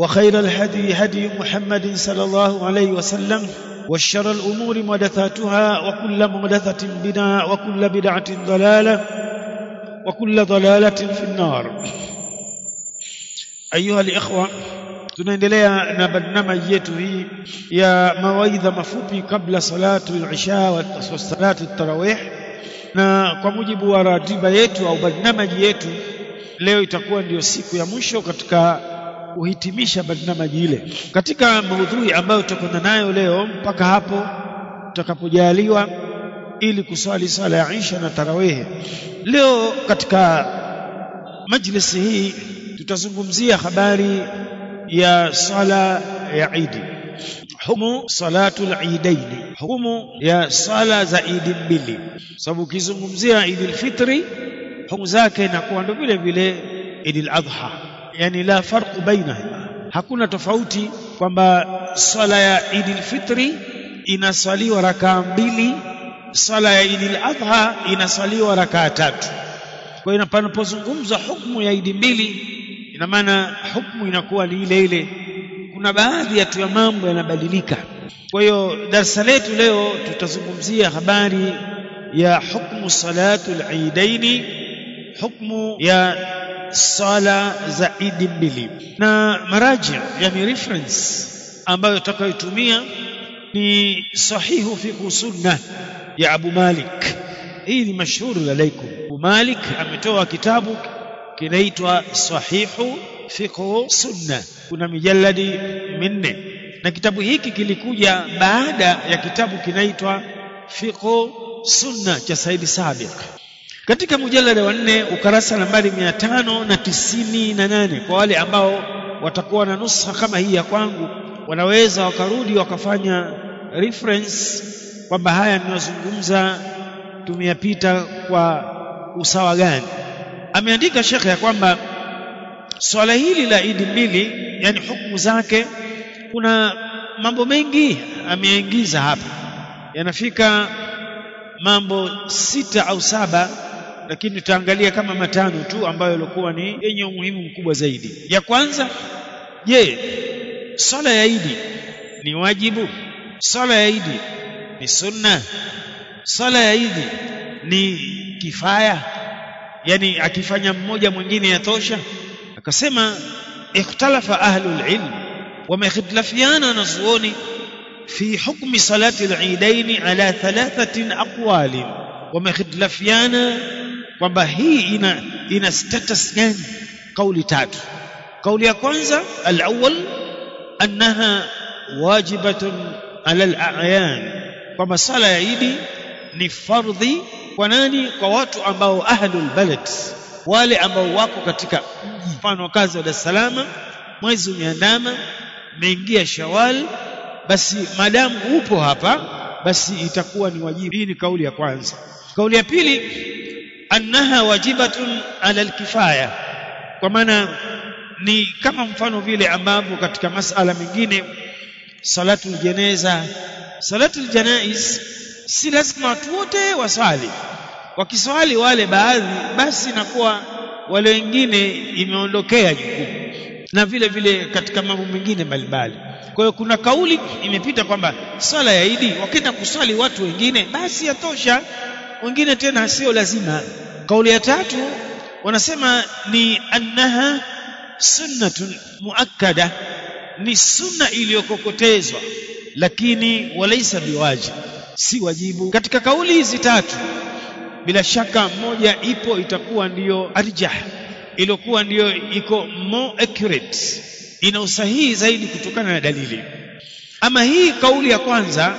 وخير الهدي هدي محمد صلى الله عليه وسلم والشر الأمور مدثاتها وكل مدثة بنا وكل بدعة ضلالة وكل ضلالة في النار. أيها الإخوة تنيندليا نبنما يتوهي يا موايذ مفوبي قبل صلاة العشاء والصلاة التراويح na kwa mujibu wa ratiba yetu au barnamaji yetu leo itakuwa ndio siku ya mwisho katika kuhitimisha barnamaji ile. Katika maudhui ambayo tutakwenda nayo leo mpaka hapo tutakapojaliwa ili kuswali sala ya Isha na tarawehe. Leo katika majlisi hii tutazungumzia habari ya sala ya Idi hukumu salatu al-Eidaini hukumu ya sala za Idi mbili. Sababu ukizungumzia Idi al-Fitri hukumu zake inakuwa ndio vile vile Idi al-Adha yani la farqu bainahuma hakuna tofauti kwamba swala ya Eid al-Fitri inaswaliwa rakaa mbili swala ya Eid al-Adha inaswaliwa rakaa tatu. Kwa hiyo panapozungumzwa hukumu ya idi mbili ina maana hukumu inakuwa ni ile ile. Kuna baadhi ya tu ya mambo yanabadilika. Kwa hiyo darasa letu leo tutazungumzia habari ya hukumu salatu al-Eidaini hukumu ya sala za idi mbili na maraji yani reference ambayo tutakayotumia ni sahihu fiqh sunna ya Abu Malik. Hii ni mashhuru alaikum Abu Malik ametoa kitabu kinaitwa sahihu fiqh sunna. Kuna mijaladi minne. Na kitabu hiki kilikuja baada ya kitabu kinaitwa fiqh sunna cha Said Sabiq katika mujalada wa nne ukarasa nambari mia tano na tisini na nane kwa wale ambao watakuwa na nusha kama hii ya kwangu wanaweza wakarudi wakafanya reference kwamba haya ninayozungumza tumeyapita kwa usawa gani. Ameandika shekhe ya kwamba swala hili la idi mbili yani hukumu zake kuna mambo mengi ameingiza hapa. Yanafika mambo sita au saba lakini tutaangalia kama matano tu ambayo yalikuwa ni yenye umuhimu mkubwa zaidi. Ya kwanza, je, swala ya Idi ni wajibu? Swala ya Idi ni sunna? sala ya Idi ni kifaya? yani akifanya mmoja mwingine yatosha? Akasema ikhtalafa ahlul ilm, wamekhitlafiana wanazuoni fi hukmi salati al-idaini ala thalathatin aqwalin, wamekhitlafiana kwamba hii ina ina status gani? Kauli tatu. Kauli ya kwanza al-awwal annaha wajibatun ala al-a'yan. Kwamba sala ya Idi ni fardhi kwa nani? Kwa watu ambao ahlul balad wale ambao wako katika mfano kazi wa Dar es Salaam mwezi umeandama umeingia shawal basi madamu upo hapa basi itakuwa ni wajibu. Hii ni kauli ya kwanza. Kauli ya pili annaha wajibatun ala alkifaya. Kwa maana ni kama mfano vile ambavyo katika masala mengine salatul jeneza salatul janaiz si lazima watu wote waswali. Wakiswali wale baadhi basi inakuwa wale wengine imeondokea jukumu. Na vile vile katika mambo mengine mbalimbali. Kwa hiyo kuna kauli imepita kwamba swala ya Idi wakenda kuswali watu wengine basi yatosha wengine tena sio lazima. Kauli ya tatu wanasema ni annaha sunnatun muakkada. Ni sunna iliyokokotezwa lakini walaisa biwajib si wajibu. Katika kauli hizi tatu bila shaka moja ipo itakuwa ndiyo arjah iliyokuwa ndiyo iko more accurate ina usahihi zaidi kutokana na dalili. Ama hii kauli ya kwanza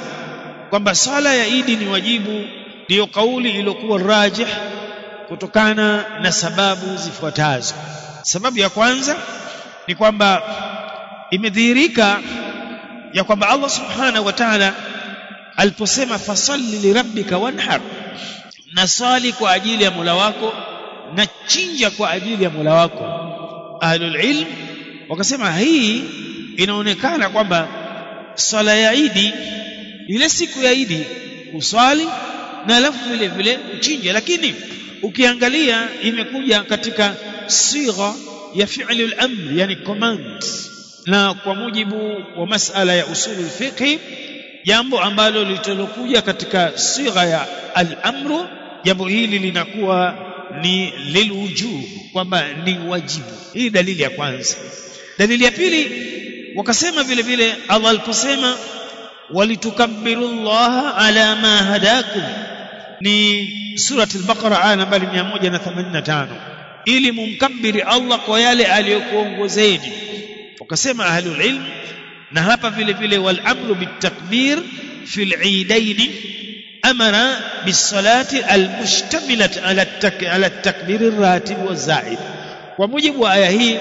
kwamba swala ya idi ni wajibu ndiyo kauli iliyokuwa rajih kutokana na sababu zifuatazo. Sababu ya kwanza ni kwamba imedhihirika ya kwamba Allah subhanahu wa ta'ala aliposema fasalli lirabbika wanhar na swali kwa ajili ya Mola wako na chinja kwa ajili ya Mola wako. Ahlul ilm wakasema hii inaonekana kwamba swala ya Idi ile siku ya Idi uswali na alafu vile vile uchinje. Lakini ukiangalia imekuja katika sigha ya fi'li al-amr yani command. Na kwa mujibu wa masala ya usulul fiqh jambo ambalo litalokuja katika sigha ya al-amru jambo hili linakuwa ni lilwujub kwamba ni wajibu. Hii dalili ya kwanza. Dalili ya pili wakasema vile vile Allah aliposema walitukabbiru Allah ala ma hadakum ni surati al-baqara aya nambari 185 ili mumkabiri Allah kwa yale aliyokuongozeni wakasema ahlul ilm na hapa vile vile wal amru bitakbir fil eidain amara bisalati almustamilat ala takbir arratib wazaid kwa mujibu wa aya hii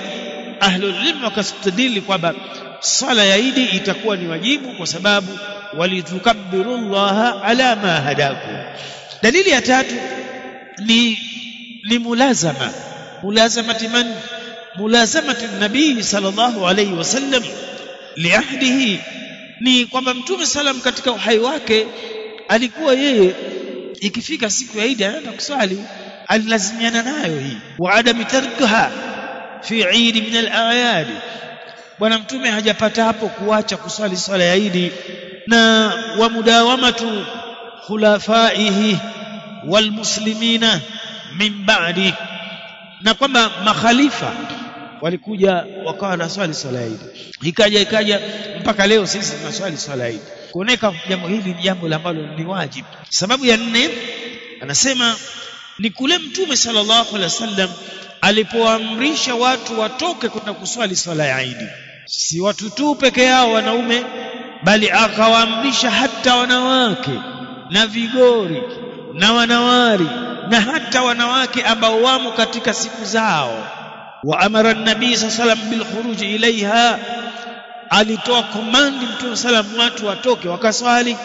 ahlul ilm wakastadili kwamba sala ya idi itakuwa ni wajibu kwa sababu walitukabbiru Allah ala ma hadakum dalili ya tatu ni ni mulazama. Mulazamati man? Mulazamati nabii sallallahu alayhi wasallam liahdihi. Ni kwamba mtume salam katika uhai wake alikuwa yeye ikifika siku ya Idi anaenda kuswali alilazimiana nayo hii. Wa adami tarkaha fi Eid min al-a'yad bwana mtume hajapata hapo kuacha kuswali swala ya Idi na wa mudawamatu khulafaihi walmuslimina min ba'di. Na kwamba makhalifa walikuja wakawa na swali swala hili ikaja ikaja mpaka leo sisi tunaswali swala hili kuoneka jambo hili ni jambo ambalo ni wajibu. Sababu ya nne anasema ni kule mtume sallallahu alaihi wasallam alipoamrisha watu watoke kwenda kuswali swala ya Eid. Si watu tu peke yao wanaume bali akawaamrisha hata wanawake na vigori na wanawari na hata wanawake ambao wamo katika siku zao. Wa amara nabii wasallam bil khuruj ilaiha alitoa komandi mtume sallam watu watoke wakaswali.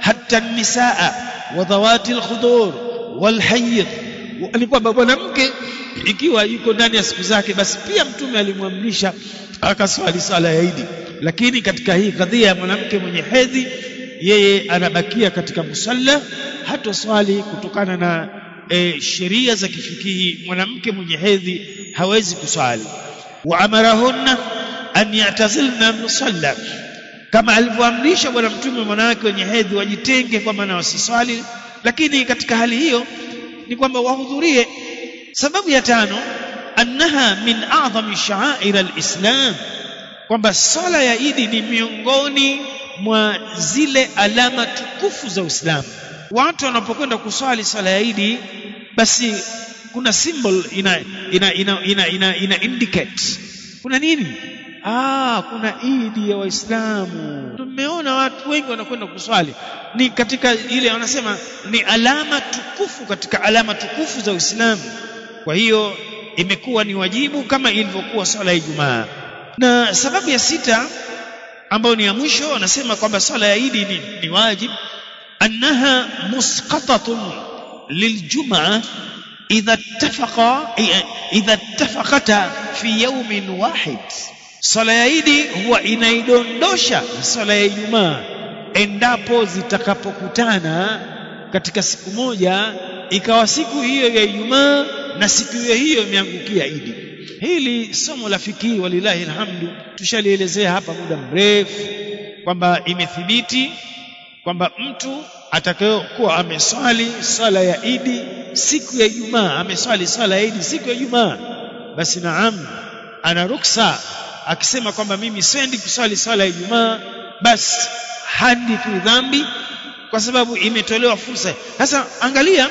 Hata nisaa wa dhawati alkhudur walhayd. Hayyid alikuwa mwanamke ikiwa yuko ndani ya siku zake basi pia mtume alimwamrisha akaswali sala ya Idi lakini katika hii kadhia ya mwanamke mwenye hedhi yeye anabakia katika musalla hata swali kutokana na e, sheria za kifikihi mwanamke mwenye hedhi hawezi kuswali. Wa amarahunna an yatazilna musalla. Kama alivyoamrisha bwana mtume wanawake wenye hedhi wajitenge kwa maana wasiswali. Lakini katika hali hiyo ni kwamba wahudhurie. Sababu ya tano annaha min a'zami sha'air alislam kwamba sala ya Idi ni miongoni mwa zile alama tukufu za Uislamu. Watu wanapokwenda kuswali sala ya Idi basi kuna symbol ina ina ina ina, ina, ina indicate. Kuna nini? Ah kuna Idi ya Waislamu. Tumeona watu wengi wanakwenda kuswali. Ni katika ile wanasema ni alama tukufu katika alama tukufu za Uislamu. Kwa hiyo imekuwa ni wajibu kama ilivyokuwa swala ya Ijumaa. Na sababu ya sita ambayo ni ya mwisho anasema kwamba swala ya Idi ni, ni wajib. Annaha musqatatun liljum'a idha ittafaqa idha ittafaqata fi yawmin wahid. Swala ya Idi huwa inaidondosha swala ya Ijumaa endapo zitakapokutana katika siku moja ikawa siku hiyo ya Ijumaa na siku hiyo hiyo imeangukia Idi hili somo la fikii walilahi alhamdu tushalielezea hapa muda mrefu kwamba imethibiti kwamba mtu atakayokuwa ameswali sala ya Idi siku ya Ijumaa ameswali sala ya Idi siku ya Ijumaa basi naam ana ruksa akisema kwamba mimi sendi kuswali sala ya Ijumaa basi hadi tu dhambi kwa sababu imetolewa fursa. Sasa angalia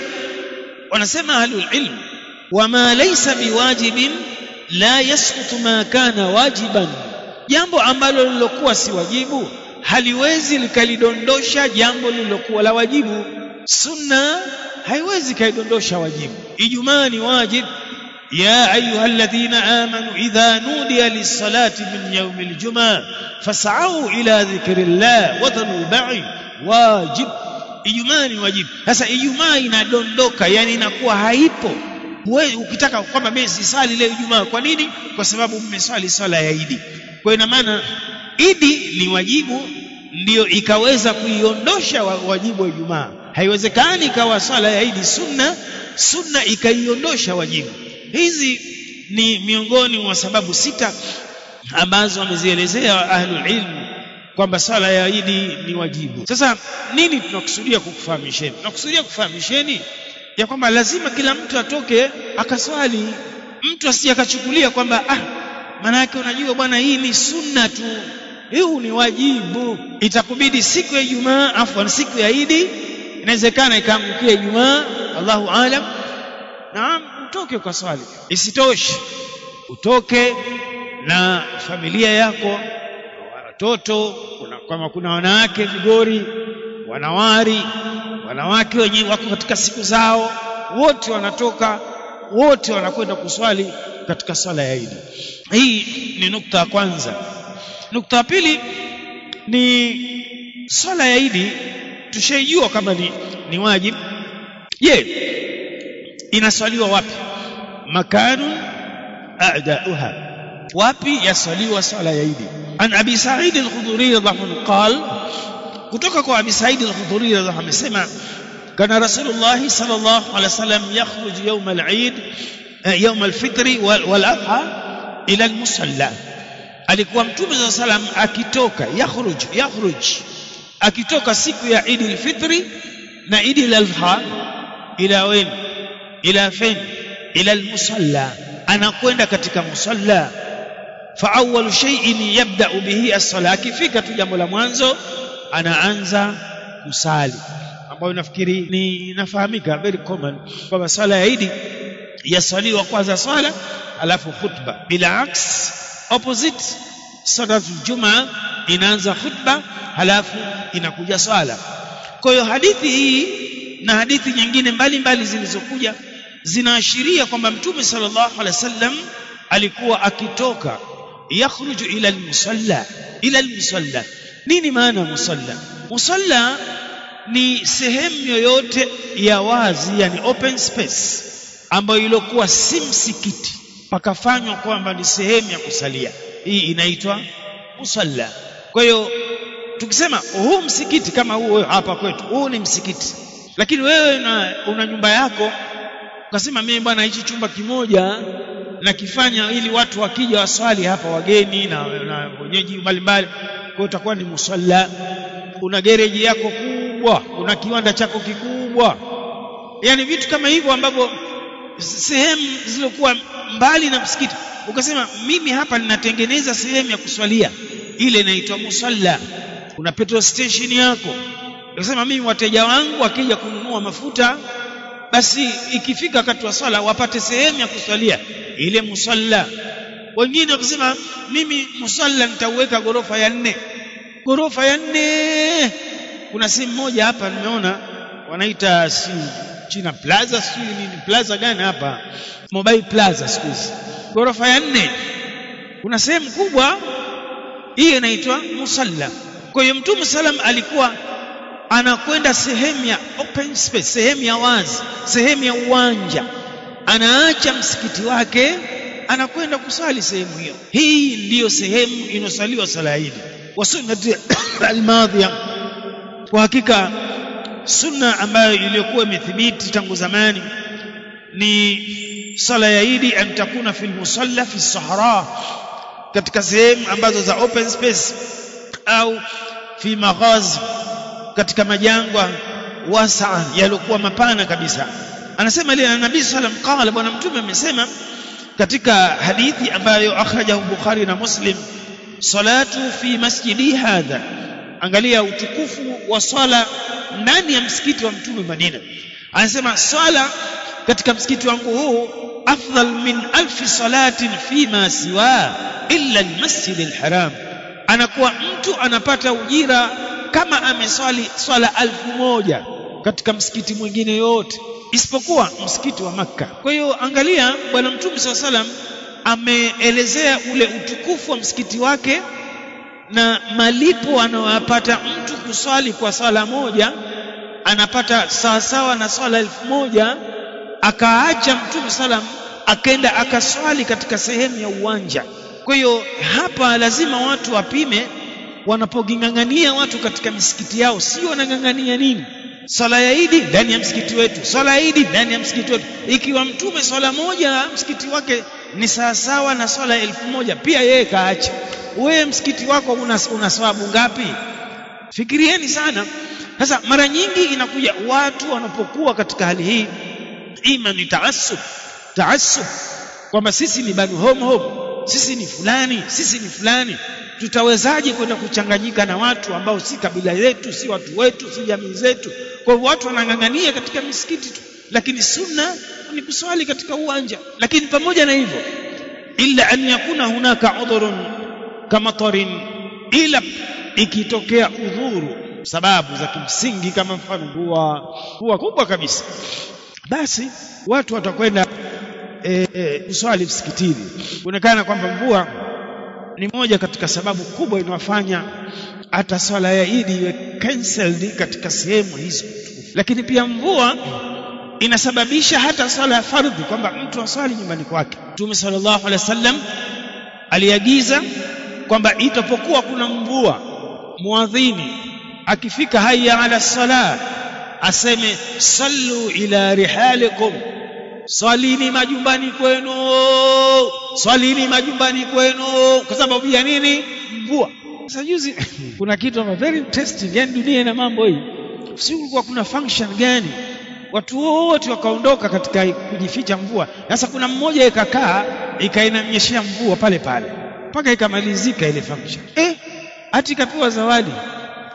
wanasema ahlul ilm wama laysa biwajibin la yasqutu ma kana wajiban jambo ambalo lilokuwa si wajibu haliwezi likalidondosha jambo lililokuwa la wajibu sunna haiwezi kaidondosha wajibu ijumaa ni wajib يا أيها الذين آمنوا إذا نودي للصلاة من يوم الجمعة فاسعوا إلى ذكر الله وذروا البيع واجب Ijumaa ni wajibu. Sasa Ijumaa inadondoka, yani inakuwa haipo. Wewe ukitaka kwamba mimi sisali leo Ijumaa, kwa nini? Kwa sababu mmeswali swala ya Idi. Kwa ina maana Idi ni wajibu, ndiyo ikaweza kuiondosha wajibu wa Ijumaa. Haiwezekani ikawa swala ya Idi sunna, sunna ikaiondosha wajibu. Hizi ni miongoni mwa sababu sita ambazo wamezielezea ahlul ilm kwamba sala ya Idi ni wajibu. Sasa nini tunakusudia kukufahamisheni? Tunakusudia kufahamisheni ya kwamba lazima kila mtu atoke akaswali, mtu asije akachukulia kwamba ah, maana yake unajua bwana, hii ni sunna tu, huu ni wajibu. Itakubidi siku ya Ijumaa, afwan, siku ya Idi inawezekana ikaamkia Ijumaa, Allahu alam. Naam, utoke kwa swali isitoshi utoke na familia yako watoto kuna, kama kuna wanawake vigori wanawari wanawake wenye wako katika siku zao wote wanatoka wote wanakwenda kuswali katika swala ya Idi hii ni nukta ya kwanza. Nukta ya pili ni swala ya Idi tushaijua kama ni, ni wajibu je inaswaliwa wapi? Makanu a'da'uha. Wapi yaswaliwa swala ya Idi an abi sa'id al-khudri radhiyallahu anhu qala kutoka kwa Abi Said al-Khudri amesema kana Rasulullah sallallahu alaihi wasallam yakhruj yawm al-Eid eh, yawm al-fitr wal-adha ila al-musalla. Alikuwa mtume za salam akitoka yakhruj yakhruj akitoka siku ya Eid al-Fitri na Eid al-Adha ila wen ila fen ila al-musalla anakwenda katika musalla. Fa awwalu shay'in yabda bihi as-salah kifika tu jambo la mwanzo anaanza kusali. Ambayo nafikiri ni nafahamika very common kwamba sala ya Idi yasaliwa kwanza sala alafu khutba. Bila aks opposite salatu jumaa inaanza khutba halafu inakuja swala. Kwa hiyo hadithi hii na hadithi nyingine mbalimbali zilizokuja zinaashiria kwamba mtume sallallahu alaihi wasallam alikuwa akitoka yakhruju ila almusalla ila almusalla nini maana ya musalla? Musalla ni sehemu yoyote ya wazi yani open space ambayo ilokuwa si msikiti. Pakafanywa kwamba ni sehemu ya kusalia. Hii inaitwa musalla. Kwa hiyo tukisema huu msikiti kama huu hapa kwetu huu ni msikiti. Lakini wewe una, una nyumba yako ukasema mimi bwana hichi chumba kimoja nakifanya ili watu wakija waswali hapa wageni na, na wenyeji mbalimbali kwa utakuwa ni musalla. Una gereji yako kubwa una kiwanda chako kikubwa. Yani vitu kama hivyo ambavyo sehemu zilizokuwa mbali na msikiti. Ukasema mimi hapa ninatengeneza sehemu ya kuswalia. Ile inaitwa musalla. Una petrol station yako. Ukasema mimi wateja wangu wakija kununua mafuta basi ikifika wakati wa sala wapate sehemu ya kuswalia. Ile musalla wengine wakisema mimi musalla nitauweka gorofa ya nne. Gorofa ya nne. Kuna simu moja hapa nimeona wanaita si China Plaza si nini plaza gani hapa? Mobile Plaza siku hizi. Gorofa ya nne. Kuna sehemu kubwa hiyo inaitwa musalla. Kwa hiyo mtume salam alikuwa anakwenda sehemu ya open space sehemu ya wazi sehemu ya uwanja. Anaacha msikiti wake anakwenda kusali sehemu hiyo. Hii ndiyo sehemu inosaliwa sala idi wa sunnati almadhiya kwa hakika sunna ambayo iliyokuwa imethibiti tangu zamani ni sala ya idi an takuna fil musalla fi sahara katika sehemu ambazo za open space au fi maghazi katika majangwa wasaa yaliokuwa mapana kabisa. Anasema ile nabii sallam qala bwana mtume amesema katika hadithi ambayo akhrajahu bukhari na muslim salatu fi masjidi hadha. Angalia utukufu wa swala ndani ya msikiti wa mtume Madina. Anasema swala katika msikiti wangu huu afdal min alfi salatin fi ma siwa illa almasjid alharam anakuwa mtu anapata ujira kama ameswali swala alfu moja katika msikiti mwingine yote isipokuwa msikiti wa Makka. Kwa hiyo angalia bwana Mtume SAW salam ameelezea ule utukufu wa msikiti wake na malipo anayoyapata mtu kuswali kwa sala moja anapata sawasawa na swala elfu moja akaacha Mtume salam akaenda akaswali katika sehemu ya uwanja. Kwa hiyo hapa lazima watu wapime wanapoging'ang'ania watu katika misikiti yao, sio wanang'ang'ania nini swala ya Idi ndani ya msikiti wetu, swala ya Idi ndani ya msikiti wetu. Ikiwa mtume swala moja msikiti wake ni sawasawa na swala elfu moja pia yeye kaacha. Wewe msikiti wako una, una sawabu ngapi? Fikirieni sana. Sasa mara nyingi inakuja watu wanapokuwa katika hali hii, ima ni taasub, taasub kwamba sisi ni banu hom, sisi ni fulani, sisi ni fulani tutawezaje kwenda kuchanganyika na watu ambao si kabila yetu si watu wetu, si jamii zetu? Kwa hivyo watu wanang'ang'ania katika misikiti tu, lakini sunna ni kuswali katika uwanja. Lakini pamoja na hivyo, illa an yakuna hunaka udhurun kamatarin, ila ikitokea udhuru, sababu za kimsingi kama mfano mvua, mvua kubwa kabisa, basi watu watakwenda e, e, kuswali msikitini. Kuonekana kwamba mvua ni moja katika sababu kubwa inawafanya hata swala ya Idi iwe cancelled katika sehemu hizo. Lakini pia mvua inasababisha hata swala ya fardhi kwamba mtu aswali nyumbani kwake. Mtume sallallahu alaihi wasallam aliagiza kwamba itapokuwa kuna mvua, muadhini akifika hayya ala sala aseme sallu ila rihalikum swalini majumbani kwenu, swalini majumbani kwenu. Kwa sababu ya nini? Mvua. Sasa juzi kuna kitu ama very interesting, yani dunia ina mambo hii. Si kulikuwa kuna function gani, watu wote wakaondoka katika kujificha mvua. Sasa kuna mmoja ikakaa ikainamnyeshea mvua pale pale mpaka ikamalizika ile function, eh, hati ikapewa zawadi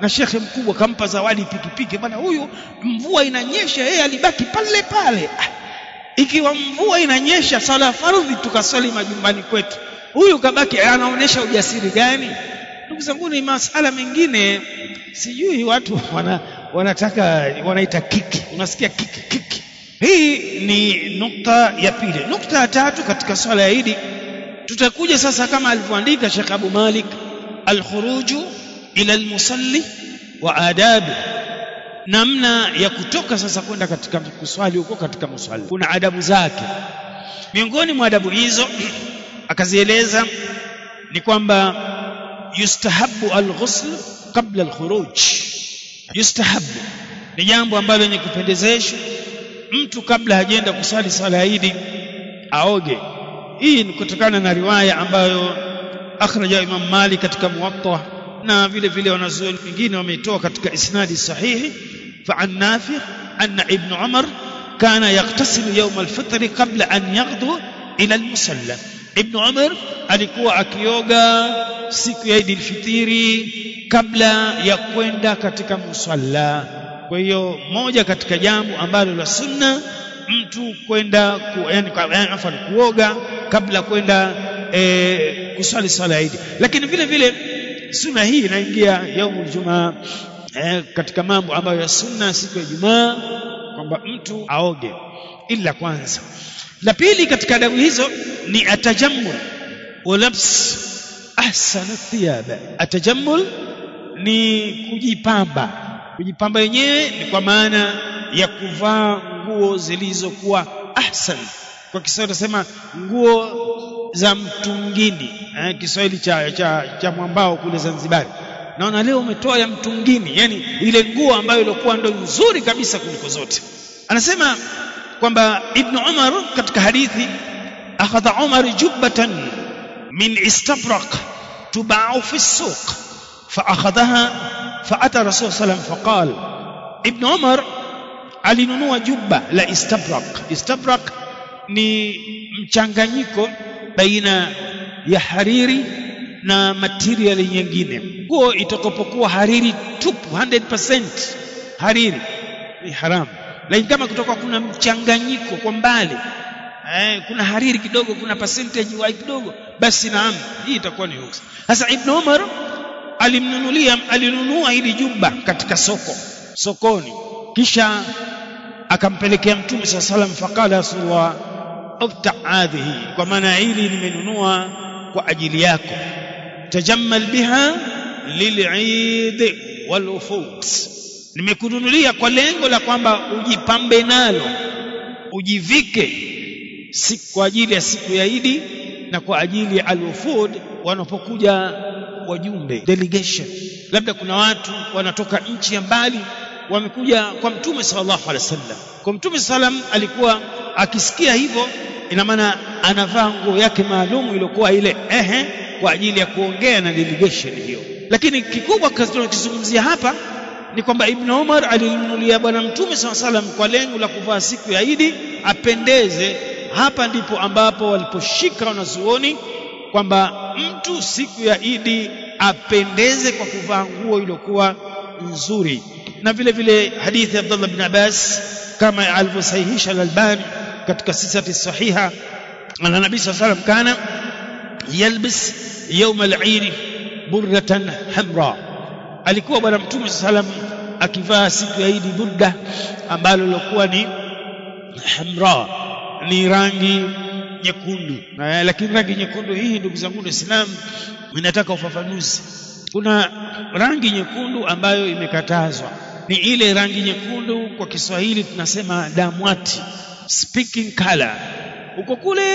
na shekhe mkubwa kampa zawadi pikipiki. Bwana huyu mvua inanyesha, yeye alibaki pale pale ah ikiwa mvua inanyesha swala fardhi tukaswali majumbani kwetu, huyu kabaki anaonyesha ujasiri gani? Ndugu zangu, ni masala mengine, sijui watu wana, wanataka wanaita kiki, unasikia kiki kiki. Hii ni nukta ya pili. Nukta ya tatu katika swala ya Idi, tutakuja sasa kama alivyoandika Sheikh Abu Malik, alkhuruju ila almusalli wa adabu namna ya kutoka sasa kwenda katika kuswali huko katika muswali kuna adabu zake. Miongoni mwa adabu hizo akazieleza ni kwamba yustahabu alghusl qabla alkhuruj. Yustahabu ni jambo ambalo lenye kupendezeshwa mtu kabla hajaenda kusali swala ya Idi aoge. Hii ni kutokana na riwaya ambayo akhraja Imam Malik katika Muwatta na vile vile wanazuoni wengine wameitoa katika isnadi sahihi فعن نافع أن ابن عمر كان يغتسل يوم الفطر قبل أن يغدو إلى المصلى ابن عمر alikuwa akioga siku ya Idi al-Fitiri kabla ya kwenda katika musalla. Kwa hiyo moja katika jambo ambalo la sunna mtu kwenda ku, yani, afan kuoga kabla kwenda e, kuswali swala ya Idi, lakini vile vile sunna hii inaingia yaumul jumaa eh, katika mambo ambayo ya sunna siku ya Ijumaa kwamba mtu aoge ila kwanza. La pili katika adabu hizo ni atajammul wa labs ahsana thiyaba. Atajammul ni kujipamba. Kujipamba yenyewe ni kwa maana ya kuvaa nguo zilizokuwa ahsan. Kwa Kiswahili tunasema nguo za mtungini, eh, Kiswahili cha, cha, cha mwambao kule Zanzibari naona leo umetoa ya mtungini, yani ile nguo ambayo ilikuwa ndo nzuri kabisa kuliko zote. Anasema kwamba Ibn Umar katika hadithi, akhadha Umar jubbatan min istabraq tubau fi suq faakhadhaha faata Rasul sallam faqal, Ibn Umar alinunua jubba la istabrak istabrak ni mchanganyiko baina ya hariri na material nyingine. Nguo itakapokuwa hariri tupu 100% hariri ni haramu. Lakini kama kutoka kuna mchanganyiko kwa mbali eh, kuna hariri kidogo kuna percentage wa kidogo basi naam hii itakuwa ni ruksa sasa ibn Umar alimnunulia alinunua hili jumba katika soko sokoni. Kisha akampelekea mtume saa salam faqala rasulullah ubta hadhihi kwa maana hili nimenunua kwa ajili yako tajammal biha lil'id walufut nimekununulia kwa lengo la kwamba ujipambe nalo ujivike si kwa ajili ya siku ya Idi na kwa ajili ya al-wufud wanapokuja wajumbe delegation. Labda kuna watu wanatoka nchi ya mbali wamekuja kwa mtume sallallahu alaihi wasallam. Kwa mtume sallam alikuwa akisikia hivyo ina maana anavaa nguo yake maalum iliyokuwa ile ehe kwa ajili ya kuongea na delegation hiyo. Lakini kikubwa tunachozungumzia hapa ni kwamba Ibn Umar alimnunulia bwana mtume saw salam kwa lengo la kuvaa siku ya Idi apendeze. Hapa ndipo ambapo waliposhika wanazuoni kwamba mtu siku ya Idi apendeze kwa kuvaa nguo iliyokuwa nzuri. Na vile vile hadithi ya Abdullah bin Abbas kama alivyosahihisha al-Albani katika sisati sahiha. Ana nabii sallallahu kana yalbis yawm al-Eid burratan hamra. Alikuwa bwana mtume wasallam akivaa siku ya Eid burda ambalo lilikuwa ni hamra. Ni rangi nyekundu. Lakini rangi nyekundu hii ndugu zangu waislamu inataka ufafanuzi. Kuna rangi nyekundu ambayo imekatazwa. Ni ile rangi nyekundu kwa Kiswahili tunasema damwati speaking color. Uko kule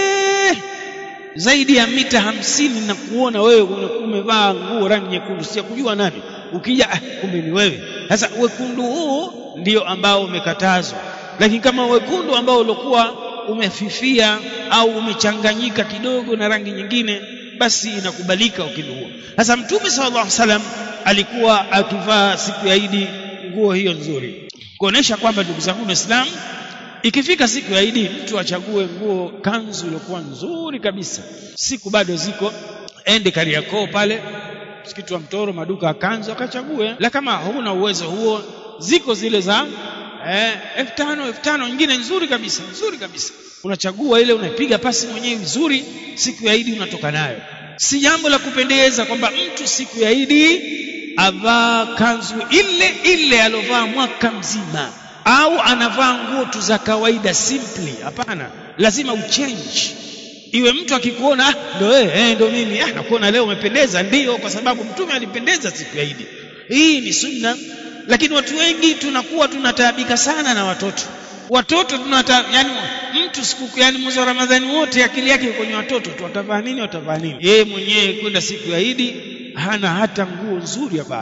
zaidi ya mita hamsini na kuona wewe umevaa nguo rangi nyekundu. Si kujua nani. Ukija ah, kumbe ni wewe. Sasa wekundu huu ndio ambao umekatazwa. Lakini kama wekundu ambao ulikuwa umefifia au umechanganyika kidogo na rangi nyingine basi inakubalika ukindu sasa mtume sallallahu alaihi wasallam alikuwa akivaa siku ya Idi nguo hiyo nzuri. Kuonesha kwamba ndugu zangu waislamu ikifika siku ya Idi mtu achague nguo kanzu iliyokuwa nzuri kabisa. Siku bado ziko ende Kariakoo pale msikiti wa Mtoro maduka ya kanzu akachague. La kama huna uwezo huo ziko zile za eh, elfu tano elfu tano nyingine nzuri kabisa nzuri kabisa. Unachagua ile unapiga pasi mwenyewe vizuri siku ya Idi unatoka nayo. Si jambo la kupendeza kwamba mtu siku ya Idi avaa kanzu ile ile aliovaa mwaka mzima au anavaa nguo tu za kawaida simply. Hapana. Lazima uchange. Iwe mtu akikuona ndo wewe eh, ndo mimi. Ah nakuona leo umependeza. Ndio kwa sababu mtume alipendeza siku ya Idi. Hii ni sunna. Lakini watu wengi tunakuwa tunataabika sana na watoto. Watoto tunata yani mtu siku yani mwezi wa Ramadhani wote akili yake kwenye watoto tu. Watavaa nini watavaa nini? Yeye mwenyewe kwenda siku ya Idi hana hata nguo nzuri hapa